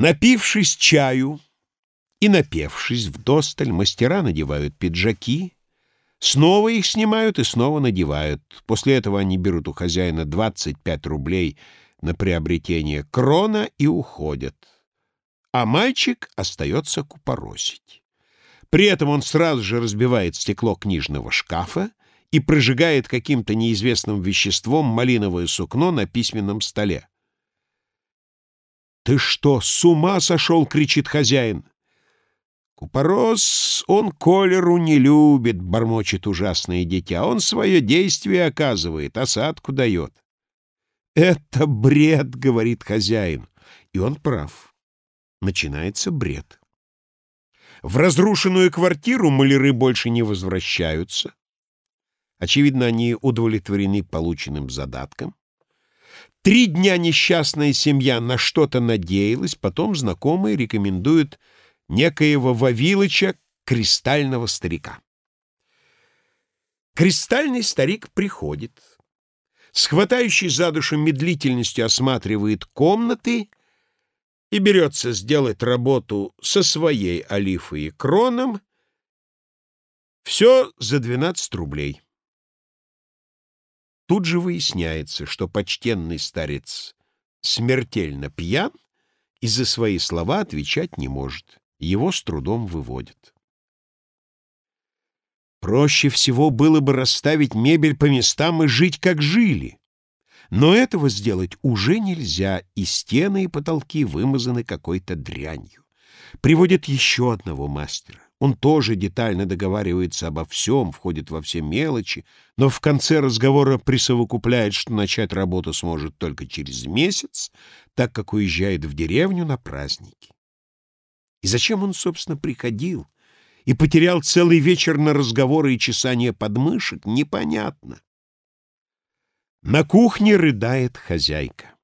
Напившись чаю и напевшись вдосталь, мастера надевают пиджаки, снова их снимают и снова надевают. После этого они берут у хозяина 25 рублей на приобретение крона и уходят. А мальчик остается купоросить. При этом он сразу же разбивает стекло книжного шкафа и прожигает каким-то неизвестным веществом малиновое сукно на письменном столе. «Ты что, с ума сошел?» — кричит хозяин. «Купорос, он колеру не любит», — бормочет ужасное дитя. «Он свое действие оказывает, осадку дает». «Это бред», — говорит хозяин. И он прав. Начинается бред. В разрушенную квартиру маляры больше не возвращаются. Очевидно, они удовлетворены полученным задатком. Три дня несчастная семья на что-то надеялась, потом знакомые рекомендуют некоего Вавилыча, кристального старика. Кристальный старик приходит, с хватающей за душу медлительностью осматривает комнаты и берется сделать работу со своей олифой и кроном, все за 12 рублей. Тут же выясняется, что почтенный старец смертельно пьян и за свои слова отвечать не может. Его с трудом выводят. Проще всего было бы расставить мебель по местам и жить, как жили. Но этого сделать уже нельзя, и стены и потолки вымазаны какой-то дрянью. Приводят еще одного мастера. Он тоже детально договаривается обо всем, входит во все мелочи, но в конце разговора присовокупляет, что начать работу сможет только через месяц, так как уезжает в деревню на праздники. И зачем он, собственно, приходил и потерял целый вечер на разговоры и чесание подмышек, непонятно. На кухне рыдает хозяйка.